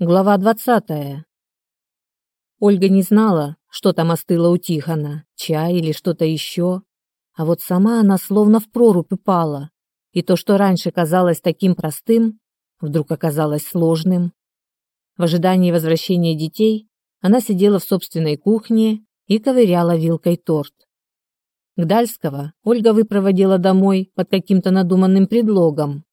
Глава двадцатая. Ольга не знала, что там остыло у Тихона, чай или что-то еще, а вот сама она словно в прорубь упала, и то, что раньше казалось таким простым, вдруг оказалось сложным. В ожидании возвращения детей она сидела в собственной кухне и ковыряла вилкой торт. Гдальского Ольга выпроводила домой под каким-то надуманным предлогом.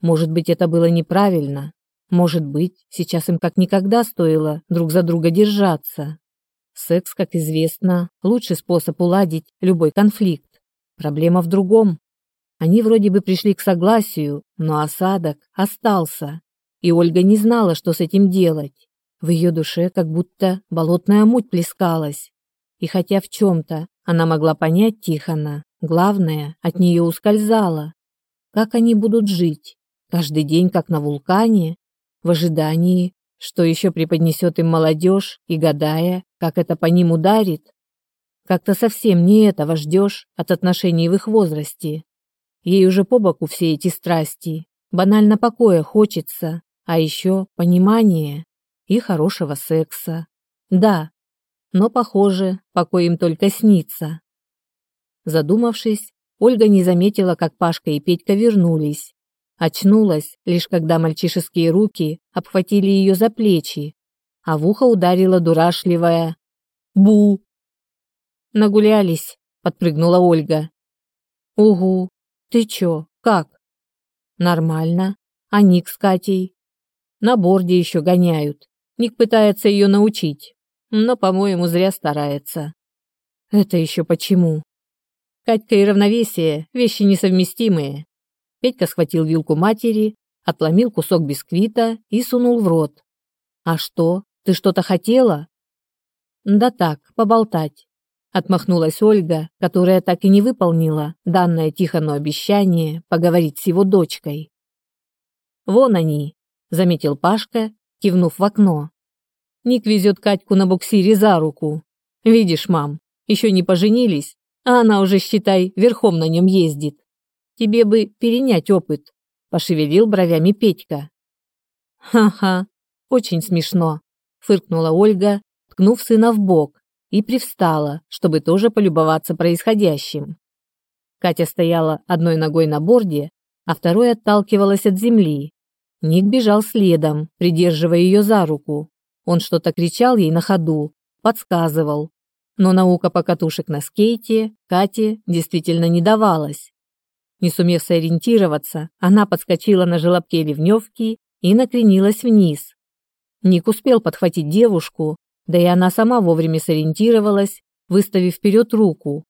Может быть, это было неправильно, может быть, сейчас им как никогда стоило друг за друга держаться. Секс, как известно, лучший способ уладить любой конфликт. Проблема в другом. Они вроде бы пришли к согласию, но осадок остался. И Ольга не знала, что с этим делать. В ее душе как будто болотная муть плескалась. И хотя в чем-то она могла понять Тихона, главное, от нее ускользало. Как они будут жить? Каждый день, как на вулкане? В ожидании, что еще преподнесет им молодежь, и гадая, как это по ним ударит. Как-то совсем не этого ждешь от отношений в их возрасте. Ей уже по боку все эти страсти, банально покоя хочется, а еще понимания и хорошего секса. Да, но, похоже, покой им только снится. Задумавшись, Ольга не заметила, как Пашка и Петька вернулись. Очнулась, лишь когда мальчишеские руки обхватили ее за плечи, а в ухо ударила дурашливая «Бу!». «Нагулялись», — подпрыгнула Ольга. «Угу. Ты чё, как?» «Нормально. А Ник с Катей?» «На борде еще гоняют. Ник пытается ее научить, но, по-моему, зря старается». «Это еще почему?» «Катька и равновесие — вещи несовместимые. Петька схватил вилку матери, отломил кусок бисквита и сунул в рот. «А что, ты что-то хотела?» «Да так, поболтать», — отмахнулась Ольга, которая так и не выполнила данное Тихону обещание поговорить с его дочкой. «Вон они», — заметил Пашка, кивнув в окно. «Ник везет Катьку на буксире за руку. Видишь, мам, еще не поженились, а она уже, считай, верхом на нем ездит. Тебе бы перенять опыт, пошевелил бровями Петька. Ха-ха, очень смешно, фыркнула Ольга, ткнув сына в бок, и привстала, чтобы тоже полюбоваться происходящим. Катя стояла одной ногой на борде, а второй отталкивалась от земли. Ник бежал следом, придерживая ее за руку. Он что-то кричал ей на ходу, подсказывал. Но наука покатушек на скейте Кате действительно не давалась. Не сумев сориентироваться, она подскочила на желобке ливневки и накренилась вниз. Ник успел подхватить девушку, да и она сама вовремя сориентировалась, выставив вперед руку.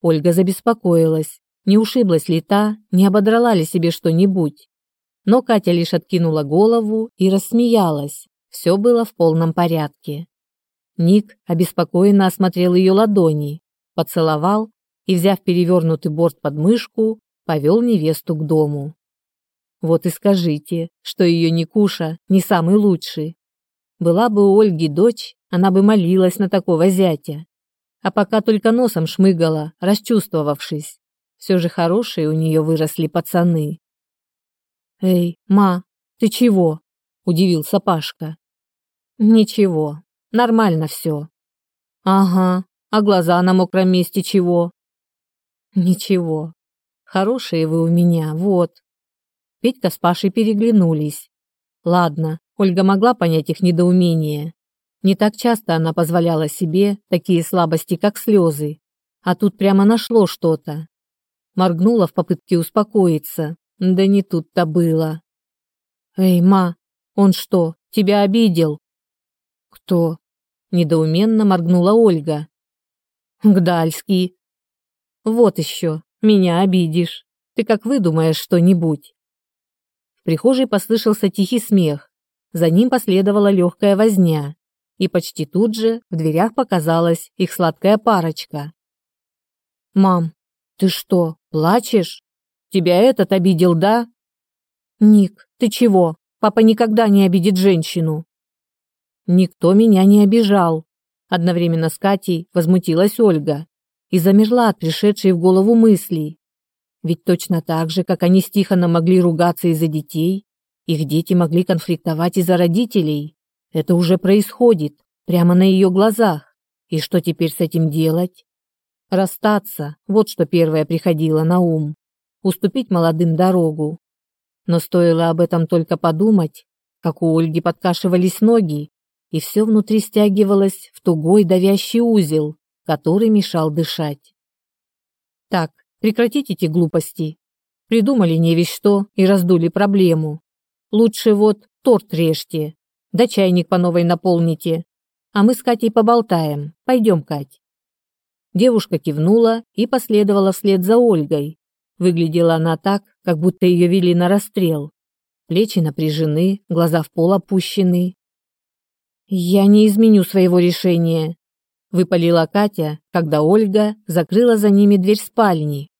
Ольга забеспокоилась, не ушиблась ли та, не ободрала ли себе что-нибудь. Но Катя лишь откинула голову и рассмеялась. Все было в полном порядке. Ник обеспокоенно осмотрел ее ладони, поцеловал и, взяв перевернутый борт под мышку, повел невесту к дому. Вот и скажите, что ее Никуша не самый лучший. Была бы у Ольги дочь, она бы молилась на такого зятя. А пока только носом шмыгала, расчувствовавшись. Все же хорошие у нее выросли пацаны. «Эй, ма, ты чего?» – удивился Пашка. «Ничего, нормально все». «Ага, а глаза на мокром месте чего?» «Ничего, Хорошие вы у меня, вот. Петька с Пашей переглянулись. Ладно, Ольга могла понять их недоумение. Не так часто она позволяла себе такие слабости, как слезы. А тут прямо нашло что-то. Моргнула в попытке успокоиться. Да не тут-то было. «Эй, ма, он что, тебя обидел?» «Кто?» – недоуменно моргнула Ольга. «Гдальский». «Вот еще, меня обидишь. Ты как выдумаешь что-нибудь?» В прихожей послышался тихий смех. За ним последовала легкая возня. И почти тут же в дверях показалась их сладкая парочка. «Мам, ты что, плачешь? Тебя этот обидел, да?» «Ник, ты чего? Папа никогда не обидит женщину». «Никто меня не обижал», — одновременно с Катей возмутилась Ольга и замерла от пришедшей в голову мыслей. Ведь точно так же, как они с Тихоном могли ругаться из-за детей, Их дети могли конфликтовать из-за родителей. Это уже происходит, прямо на ее глазах. И что теперь с этим делать? Расстаться, вот что первое приходило на ум. Уступить молодым дорогу. Но стоило об этом только подумать, как у Ольги подкашивались ноги, и все внутри стягивалось в тугой давящий узел, который мешал дышать. Так, прекратите эти глупости. Придумали не весь что и раздули проблему. Лучше вот торт режьте, да чайник по новой наполните, а мы с Катей поболтаем. Пойдем, Кать. Девушка кивнула и последовала вслед за Ольгой. Выглядела она так, как будто ее вели на расстрел. Плечи напряжены, глаза в пол опущены. «Я не изменю своего решения», — выпалила Катя, когда Ольга закрыла за ними дверь спальни.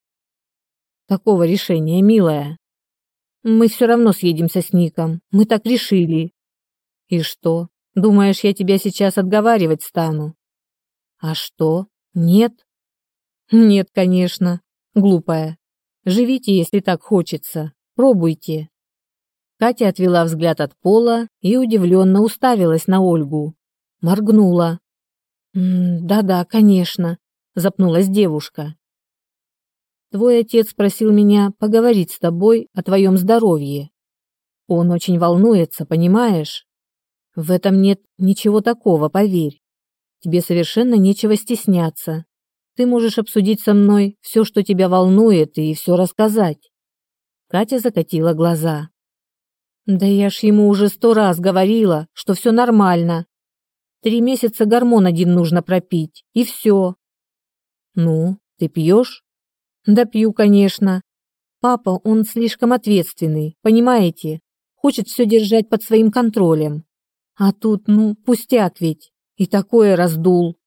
«Такого решения, милая. Мы все равно съедемся с Ником, мы так решили». «И что, думаешь, я тебя сейчас отговаривать стану?» «А что, нет?» «Нет, конечно, глупая. Живите, если так хочется, пробуйте». Катя отвела взгляд от пола и удивленно уставилась на Ольгу. Моргнула. «Да-да, конечно», — запнулась девушка. «Твой отец просил меня поговорить с тобой о твоем здоровье. Он очень волнуется, понимаешь? В этом нет ничего такого, поверь. Тебе совершенно нечего стесняться. Ты можешь обсудить со мной все, что тебя волнует, и все рассказать». Катя закатила глаза. Да я ж ему уже сто раз говорила, что все нормально. Три месяца гормон один нужно пропить, и все. Ну, ты пьешь? Да пью, конечно. Папа, он слишком ответственный, понимаете? Хочет все держать под своим контролем. А тут, ну, пустяк ведь. И такое раздул.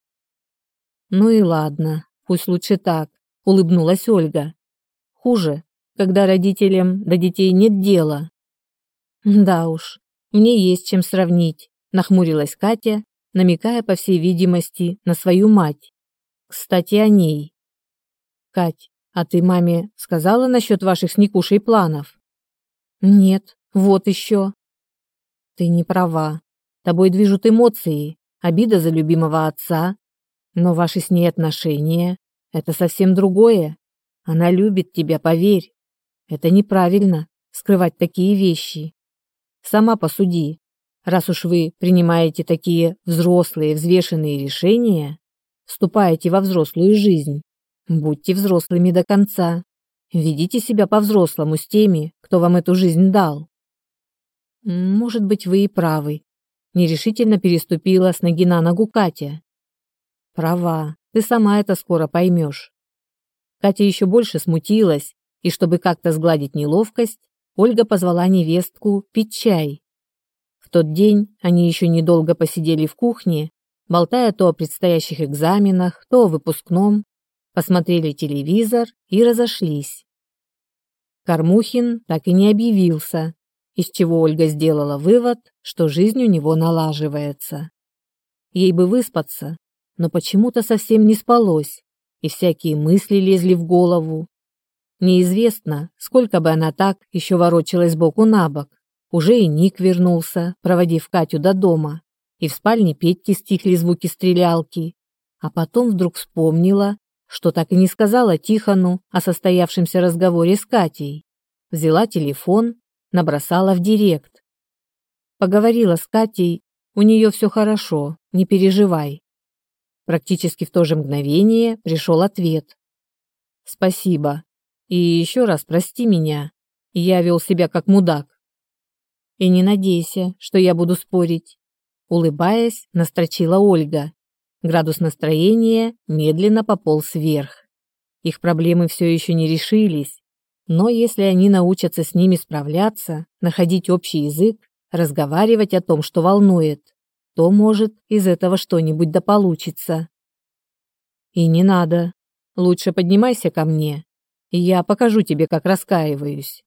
Ну и ладно, пусть лучше так, улыбнулась Ольга. Хуже, когда родителям до детей нет дела. Да уж, мне есть чем сравнить, нахмурилась Катя, намекая, по всей видимости, на свою мать. Кстати, о ней. Кать, а ты маме сказала насчет ваших с Никушей планов? Нет, вот еще. Ты не права. Тобой движут эмоции, обида за любимого отца. Но ваши с ней отношения — это совсем другое. Она любит тебя, поверь. Это неправильно, скрывать такие вещи. Сама посуди. Раз уж вы принимаете такие взрослые, взвешенные решения, вступаете во взрослую жизнь, будьте взрослыми до конца. Ведите себя по-взрослому с теми, кто вам эту жизнь дал. Может быть, вы и правы. Нерешительно переступила с ноги на ногу Катя. Права, ты сама это скоро поймешь. Катя еще больше смутилась, и чтобы как-то сгладить неловкость, Ольга позвала невестку пить чай. В тот день они еще недолго посидели в кухне, болтая то о предстоящих экзаменах, то о выпускном, посмотрели телевизор и разошлись. Кормухин так и не объявился, из чего Ольга сделала вывод, что жизнь у него налаживается. Ей бы выспаться, но почему-то совсем не спалось, и всякие мысли лезли в голову, Неизвестно, сколько бы она так еще ворочалась боку на бок. Уже и Ник вернулся, проводив Катю до дома, и в спальне Петьки стихли звуки стрелялки. А потом вдруг вспомнила, что так и не сказала Тихону о состоявшемся разговоре с Катей. Взяла телефон, набросала в директ. Поговорила с Катей, у нее все хорошо, не переживай. Практически в то же мгновение пришел ответ. «Спасибо, и еще раз прости меня. Я вел себя как мудак. И не надейся, что я буду спорить. Улыбаясь, настрочила Ольга. Градус настроения медленно пополз вверх. Их проблемы все еще не решились, но если они научатся с ними справляться, находить общий язык, разговаривать о том, что волнует, то, может, из этого что-нибудь да получится. И не надо. Лучше поднимайся ко мне, и я покажу тебе, как раскаиваюсь.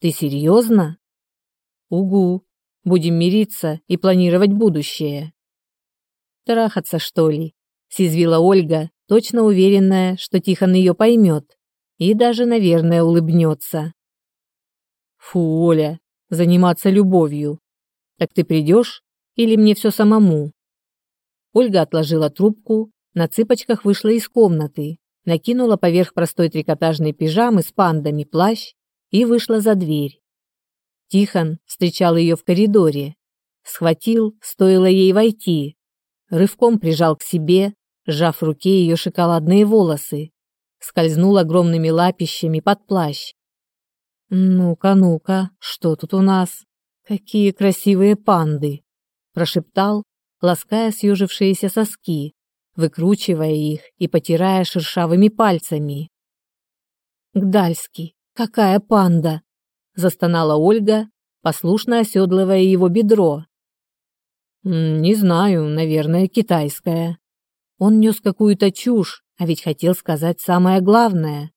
Ты серьезно? Угу. Будем мириться и планировать будущее. Трахаться, что ли? Съязвила Ольга, точно уверенная, что Тихон ее поймет и даже, наверное, улыбнется. Фу, Оля, заниматься любовью. Так ты придешь или мне все самому?» Ольга отложила трубку, на цыпочках вышла из комнаты, накинула поверх простой трикотажной пижамы с пандами плащ и вышла за дверь. Тихон встречал ее в коридоре, схватил, стоило ей войти, рывком прижал к себе, сжав в руке ее шоколадные волосы, скользнул огромными лапищами под плащ. «Ну-ка, ну-ка, что тут у нас? Какие красивые панды!» прошептал, лаская съежившиеся соски, выкручивая их и потирая шершавыми пальцами. «Гдальский, какая панда!» – застонала Ольга, послушно оседлывая его бедро. «Не знаю, наверное, китайская». Он нес какую-то чушь, а ведь хотел сказать самое главное.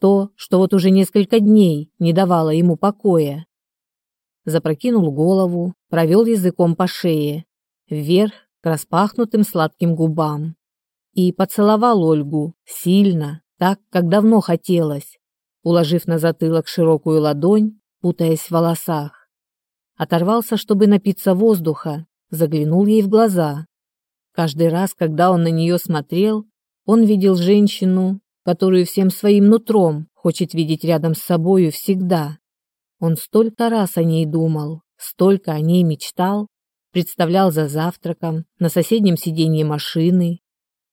То, что вот уже несколько дней не давало ему покоя. Запрокинул голову, провел языком по шее, вверх к распахнутым сладким губам. И поцеловал Ольгу, сильно, так, как давно хотелось, уложив на затылок широкую ладонь, путаясь в волосах. Оторвался, чтобы напиться воздуха, заглянул ей в глаза. Каждый раз, когда он на нее смотрел, он видел женщину, которую всем своим нутром хочет видеть рядом с собою всегда. Он столько раз о ней думал, столько о ней мечтал, представлял за завтраком, на соседнем сиденье машины.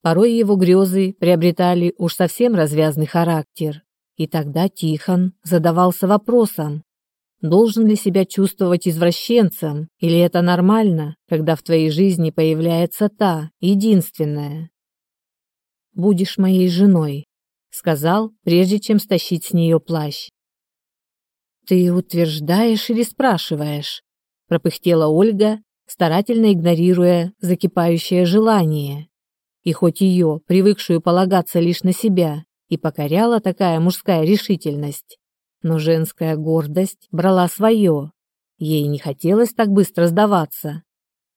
Порой его грезы приобретали уж совсем развязный характер. И тогда Тихон задавался вопросом, должен ли себя чувствовать извращенцем, или это нормально, когда в твоей жизни появляется та, единственная. «Будешь моей женой», — сказал, прежде чем стащить с нее плащ. «Ты утверждаешь или спрашиваешь?» — пропыхтела Ольга, старательно игнорируя закипающее желание. И хоть ее, привыкшую полагаться лишь на себя, и покоряла такая мужская решительность, но женская гордость брала свое. Ей не хотелось так быстро сдаваться.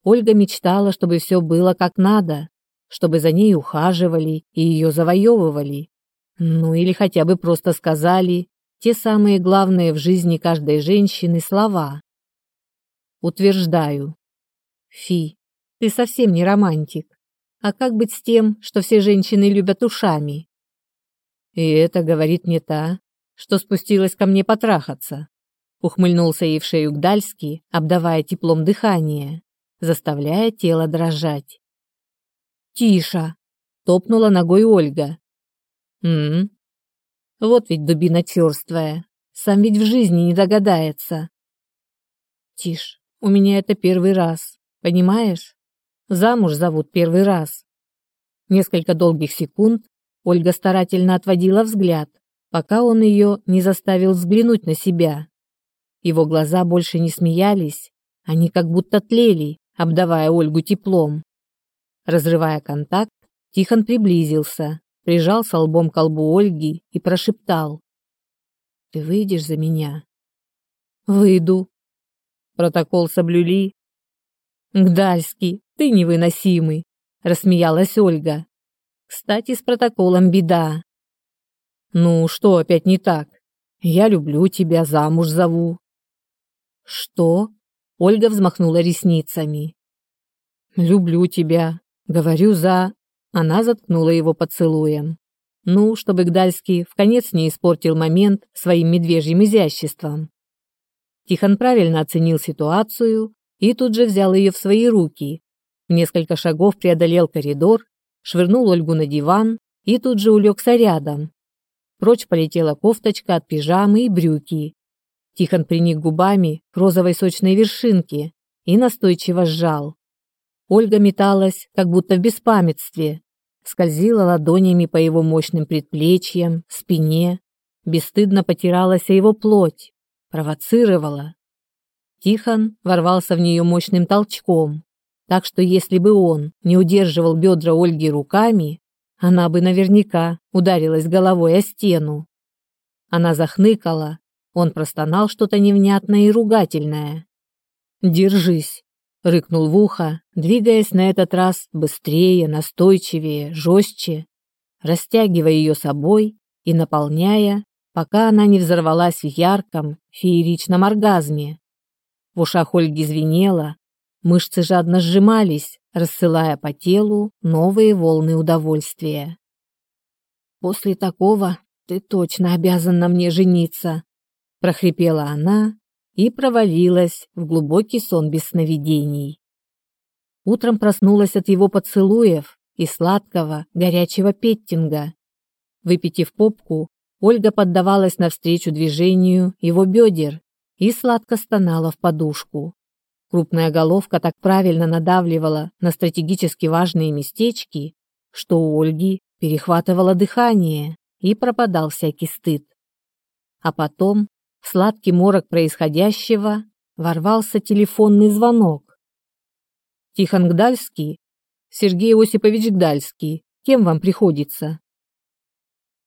Ольга мечтала, чтобы все было как надо, чтобы за ней ухаживали и ее завоевывали. Ну или хотя бы просто сказали те самые главные в жизни каждой женщины слова. Утверждаю. Фи, ты совсем не романтик. А как быть с тем, что все женщины любят ушами? И это говорит не та, что спустилась ко мне потрахаться. Ухмыльнулся ей в шею Гдальский, обдавая теплом дыхание, заставляя тело дрожать. «Тише!» — топнула ногой Ольга. «М-м, вот ведь дубина черствая. Сам ведь в жизни не догадается. Тишь, у меня это первый раз. Понимаешь? Замуж зовут первый раз. Несколько долгих секунд Ольга старательно отводила взгляд, пока он ее не заставил взглянуть на себя. Его глаза больше не смеялись, они как будто тлели, обдавая Ольгу теплом. Разрывая контакт, Тихон приблизился, прижался лбом к лбу Ольги и прошептал. «Ты выйдешь за меня?» «Выйду». Протокол соблюли. «Гдальский, ты невыносимый», — рассмеялась Ольга. «Кстати, с протоколом беда». «Ну, что опять не так? Я люблю тебя, замуж зову». «Что?» — Ольга взмахнула ресницами. «Люблю тебя. Говорю за...» Она заткнула его поцелуем. Ну, чтобы Гдальский в конец не испортил момент своим медвежьим изяществом. Тихон правильно оценил ситуацию и тут же взял ее в свои руки. В несколько шагов преодолел коридор, швырнул Ольгу на диван и тут же улегся рядом. Прочь полетела кофточка от пижамы и брюки. Тихон приник губами к розовой сочной вершинке и настойчиво сжал. Ольга металась, как будто в беспамятстве, скользила ладонями по его мощным предплечьям, спине, бесстыдно потиралась о его плоть, провоцировала. Тихон ворвался в нее мощным толчком, так что если бы он не удерживал бедра Ольги руками, она бы наверняка ударилась головой о стену. Она захныкала, он простонал что-то невнятное и ругательное. «Держись!» рыкнул в ухо, двигаясь на этот раз быстрее, настойчивее, жестче, растягивая ее собой и наполняя, пока она не взорвалась в ярком, фееричном оргазме, В ушах Ольги звенело, мышцы жадно сжимались, рассылая по телу новые волны удовольствия. «После такого ты точно обязан на мне жениться», — прохрипела она и провалилась в глубокий сон без сновидений. Утром проснулась от его поцелуев и сладкого, горячего петтинга. Выпитив попку, Ольга поддавалась навстречу движению его бедер и сладко стонала в подушку. Крупная головка так правильно надавливала на стратегически важные местечки, что у Ольги перехватывало дыхание и пропадал всякий стыд. А потом в сладкий морок происходящего ворвался телефонный звонок. «Тихон Гдальский? Сергей Осипович Гдальский, кем вам приходится?»